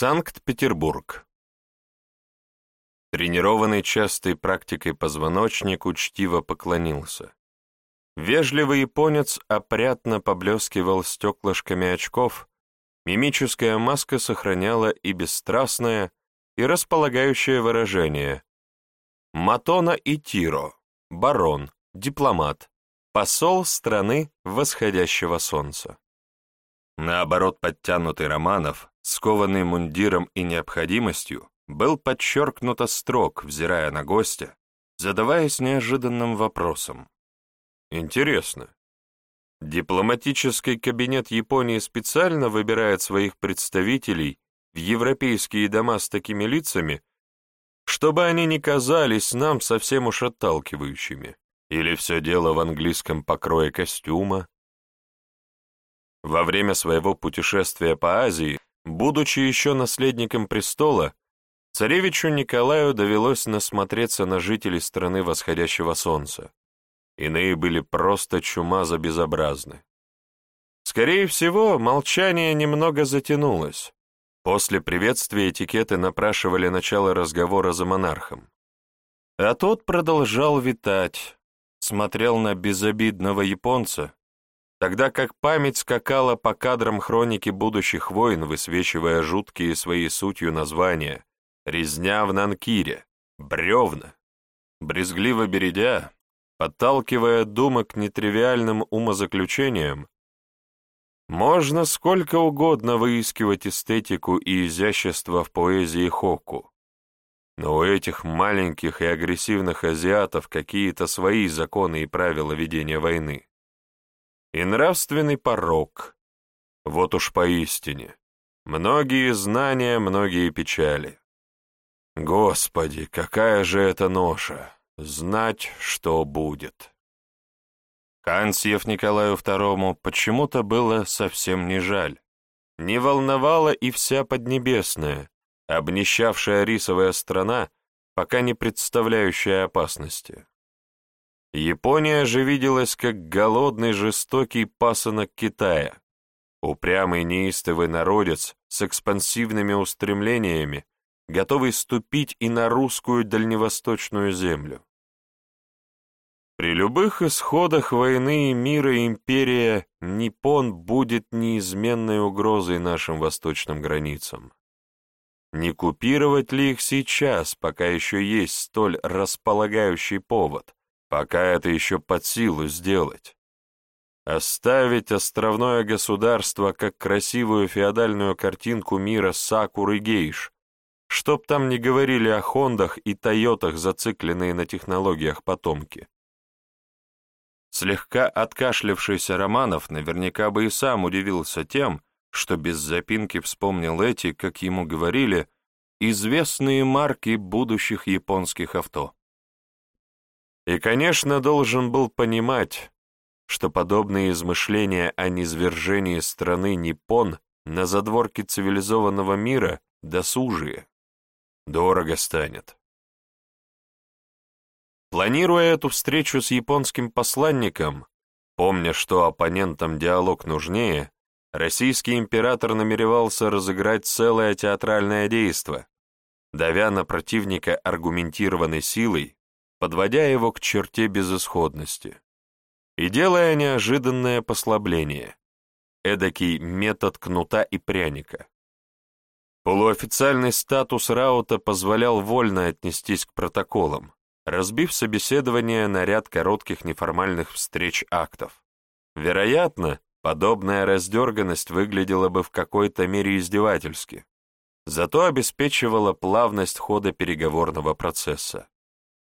Санкт-Петербург. Тренированный частой практикой позвоночник учтиво поклонился. Вежливый японец опрятно поблескивал стеклышками очков, мимическая маска сохраняла и бесстрастное, и располагающее выражение. Матона и Тиро, барон, дипломат, посол страны восходящего солнца. Наоборот, подтянутый Романов, скованный мундиром и необходимостью, был подчеркнуто строг, взирая на гостя, задаваясь неожиданным вопросом. Интересно, дипломатический кабинет Японии специально выбирает своих представителей в европейские дома с такими лицами, чтобы они не казались нам совсем уж отталкивающими? Или все дело в английском покрое костюма? Во время своего путешествия по Азии, будучи еще наследником престола, царевичу Николаю довелось насмотреться на жителей страны восходящего солнца. Иные были просто чумазо безобразны. Скорее всего, молчание немного затянулось. После приветствия этикеты напрашивали начало разговора за монархом. А тот продолжал витать, смотрел на безобидного японца, тогда как память скакала по кадрам хроники будущих войн, высвечивая жуткие своей сутью названия «Резня в Нанкире», «Бревна», брезгливо бередя, подталкивая дума к нетривиальным умозаключениям, можно сколько угодно выискивать эстетику и изящество в поэзии Хоку, но у этих маленьких и агрессивных азиатов какие-то свои законы и правила ведения войны. И нравственный порог. Вот уж поистине. Многие знания, многие печали. Господи, какая же это ноша! Знать, что будет. Хансьев Николаю II почему-то было совсем не жаль. Не волновала и вся Поднебесная, обнищавшая рисовая страна, пока не представляющая опасности. Япония же виделась как голодный жестокий пасынок Китая, упрямый неистовый народец с экспансивными устремлениями, готовый ступить и на русскую дальневосточную землю. При любых исходах войны и мира империя Ниппон будет неизменной угрозой нашим восточным границам. Не купировать ли их сейчас, пока еще есть столь располагающий повод, пока это еще под силу сделать? Оставить островное государство как красивую феодальную картинку мира сакур и гейш, чтоб там не говорили о хондах и тойотах, зацикленные на технологиях потомки. Слегка откашлявшийся Романов наверняка бы и сам удивился тем, что без запинки вспомнил эти, как ему говорили, известные марки будущих японских авто. И, конечно, должен был понимать, что подобные измышления о низвержении страны Ниппон на задворке цивилизованного мира досужие. Дорого станет. Планируя эту встречу с японским посланником, помня, что оппонентам диалог нужнее, российский император намеревался разыграть целое театральное действо, давя на противника аргументированной силой, подводя его к черте безысходности и делая неожиданное послабление, эдакий метод кнута и пряника. Полуофициальный статус Раута позволял вольно отнестись к протоколам, разбив собеседование на ряд коротких неформальных встреч-актов. Вероятно, подобная раздерганность выглядела бы в какой-то мере издевательски, зато обеспечивала плавность хода переговорного процесса,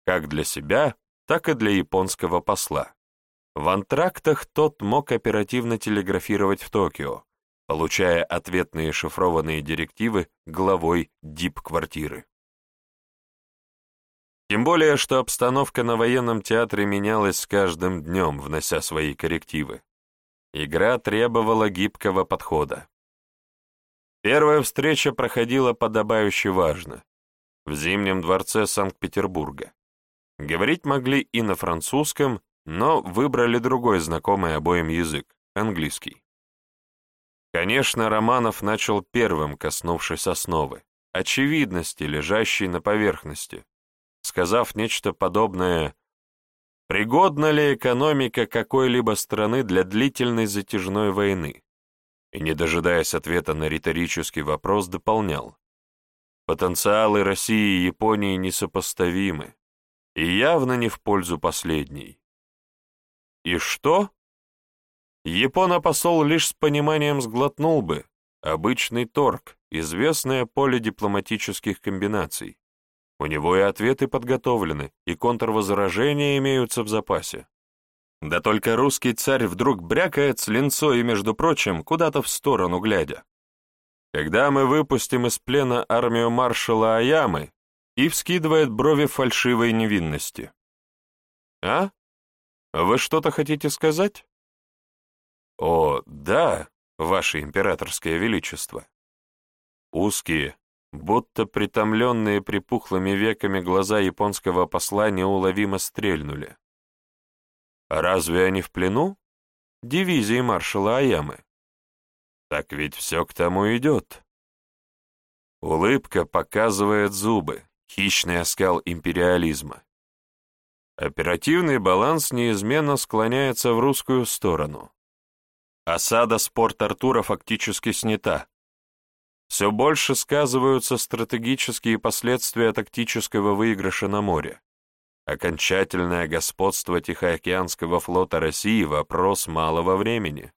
как для себя, так и для японского посла. В антрактах тот мог оперативно телеграфировать в Токио, получая ответные шифрованные директивы главой дип-квартиры. Тем более, что обстановка на военном театре менялась с каждым днем, внося свои коррективы. Игра требовала гибкого подхода. Первая встреча проходила подобающе важно, в Зимнем дворце Санкт-Петербурга. Говорить могли и на французском, но выбрали другой знакомый обоим язык — английский. Конечно, Романов начал первым, коснувшись основы, очевидности, лежащей на поверхности, сказав нечто подобное «Пригодна ли экономика какой-либо страны для длительной затяжной войны?» И, не дожидаясь ответа на риторический вопрос, дополнял. Потенциалы России и Японии несопоставимы, и явно не в пользу последней. И что? Япона-посол лишь с пониманием сглотнул бы. Обычный торг, известное поле дипломатических комбинаций. У него и ответы подготовлены, и контрвозражения имеются в запасе. Да только русский царь вдруг брякает с линцой и, между прочим, куда-то в сторону глядя. Когда мы выпустим из плена армию маршала Аямы, и вскидывает брови фальшивой невинности. «А? Вы что-то хотите сказать?» «О, да, ваше императорское величество». Узкие, будто притомленные припухлыми веками глаза японского посла неуловимо стрельнули. «Разве они в плену? Дивизии маршала Аямы?» «Так ведь все к тому идет». Улыбка показывает зубы, хищный оскал империализма. Оперативный баланс неизменно склоняется в русскую сторону. Осада с Порт-Артура фактически снята. Все больше сказываются стратегические последствия тактического выигрыша на море. Окончательное господство Тихоокеанского флота России – вопрос малого времени.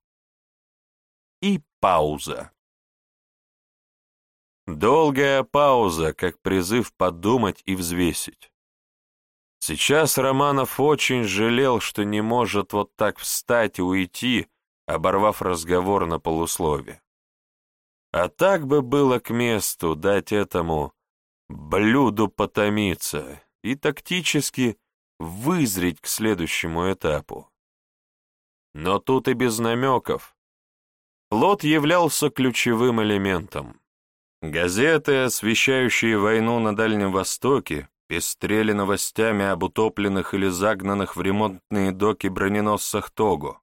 И пауза. Долгая пауза, как призыв подумать и взвесить. Сейчас Романов очень жалел, что не может вот так встать и уйти, оборвав разговор на полуслове. А так бы было к месту дать этому блюду потомиться и тактически вызреть к следующему этапу. Но тут и без намеков. Плод являлся ключевым элементом. Газеты, освещающие войну на Дальнем Востоке, пестрели новостями об утопленных или загнанных в ремонтные доки броненосцах Того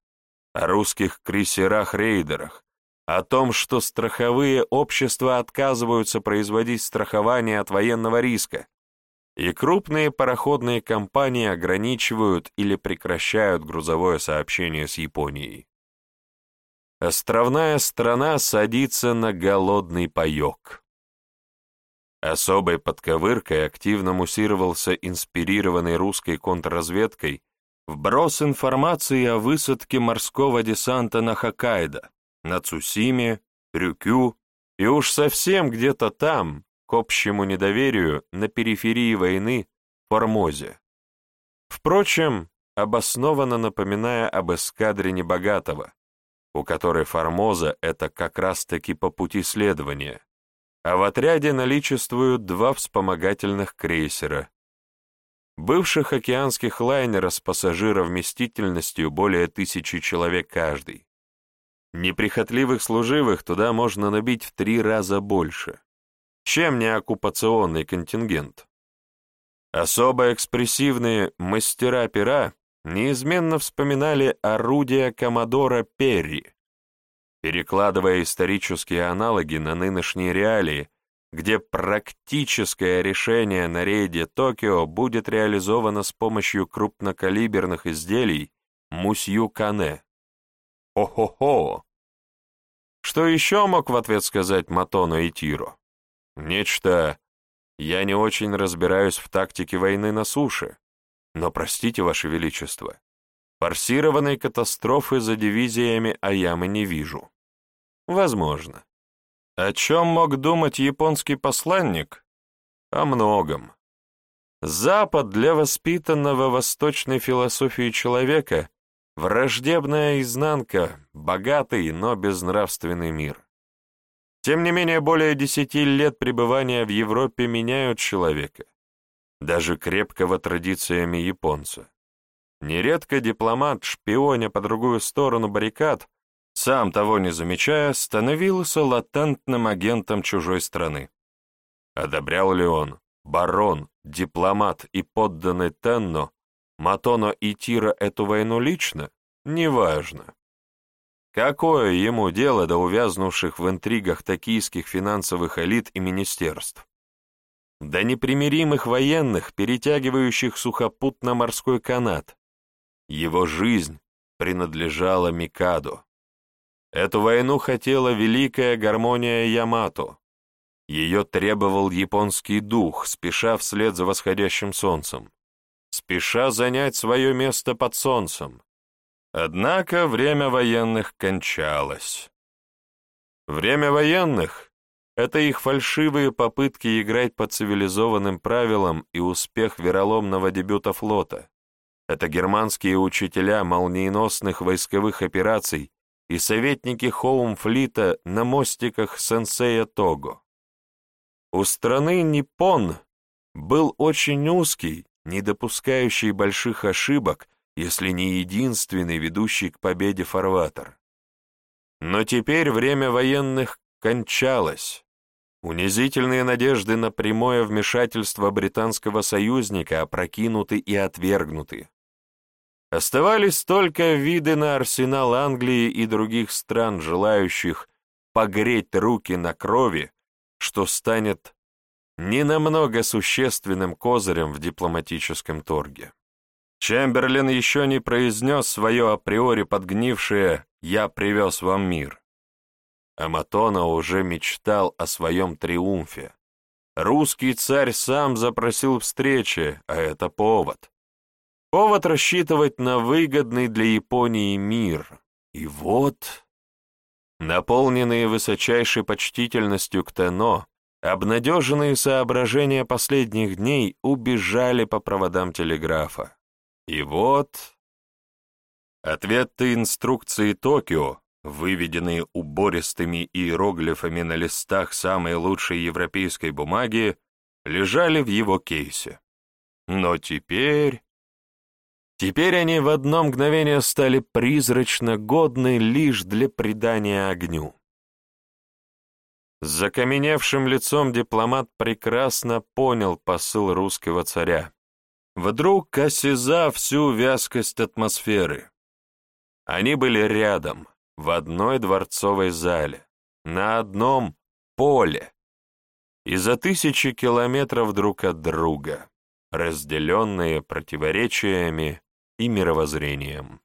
о русских крейсерах-рейдерах, о том, что страховые общества отказываются производить страхование от военного риска, и крупные пароходные компании ограничивают или прекращают грузовое сообщение с Японией. Островная страна садится на голодный паек. Особой подковыркой активно муссировался инспирированный русской контрразведкой Вброс информации о высадке морского десанта на Хоккайдо, на Цусиме, Рюкю и уж совсем где-то там, к общему недоверию, на периферии войны, Формозе. Впрочем, обоснованно напоминая об эскадре Небогатого, у которой Формоза — это как раз-таки по пути следования, а в отряде наличествуют два вспомогательных крейсера бывших океанских лайнеров с пассажировместительностью более тысячи человек каждый. Неприхотливых служивых туда можно набить в три раза больше. Чем не оккупационный контингент? Особо экспрессивные мастера пера неизменно вспоминали орудия Коммодора Перри, перекладывая исторические аналоги на нынешние реалии, где практическое решение на рейде Токио будет реализовано с помощью крупнокалиберных изделий Мусью Кане. Хо-хо-хо! Что еще мог в ответ сказать Матоно и Тиро? Нечто «я не очень разбираюсь в тактике войны на суше, но простите, Ваше Величество, форсированной катастрофы за дивизиями Аямы не вижу». Возможно. О чем мог думать японский посланник? О многом. Запад для воспитанного восточной философии человека — враждебная изнанка, богатый, но безнравственный мир. Тем не менее, более десяти лет пребывания в Европе меняют человека, даже крепкого традициями японца. Нередко дипломат, шпионя по другую сторону баррикад, сам того не замечая, становился латентным агентом чужой страны. Одобрял ли он, барон, дипломат и подданный Тенно, Матоно и Тира эту войну лично, неважно. Какое ему дело до увязнувших в интригах токийских финансовых элит и министерств? До непримиримых военных, перетягивающих сухопутно-морской канат. Его жизнь принадлежала Микадо. Эту войну хотела великая гармония Ямато. Ее требовал японский дух, спеша вслед за восходящим солнцем, спеша занять свое место под солнцем. Однако время военных кончалось. Время военных — это их фальшивые попытки играть по цивилизованным правилам и успех вероломного дебюта флота. Это германские учителя молниеносных войсковых операций и советники Хоумфлита на мостиках сенсея Того. У страны Ниппон был очень узкий, не допускающий больших ошибок, если не единственный ведущий к победе фарватер. Но теперь время военных кончалось. Унизительные надежды на прямое вмешательство британского союзника опрокинуты и отвергнуты. Оставались только виды на арсенал Англии и других стран, желающих погреть руки на крови, что станет ненамного существенным козырем в дипломатическом торге. Чемберлин еще не произнес свое априори подгнившее «я привез вам мир». Аматона уже мечтал о своем триумфе. Русский царь сам запросил встречи, а это повод. Повод рассчитывать на выгодный для Японии мир. И вот, наполненные высочайшей почтительностью к Тено, обнадеженные соображения последних дней убежали по проводам телеграфа. И вот... Ответы инструкции Токио, выведенные убористыми иероглифами на листах самой лучшей европейской бумаги, лежали в его кейсе. Но теперь... Теперь они в одно мгновение стали призрачно годны лишь для придания огню. С закаменевшим лицом дипломат прекрасно понял посыл русского царя, вдруг осязав всю вязкость атмосферы. Они были рядом, в одной дворцовой зале, на одном поле, и за тысячи километров друг от друга, разделенные противоречиями и мировоззрением.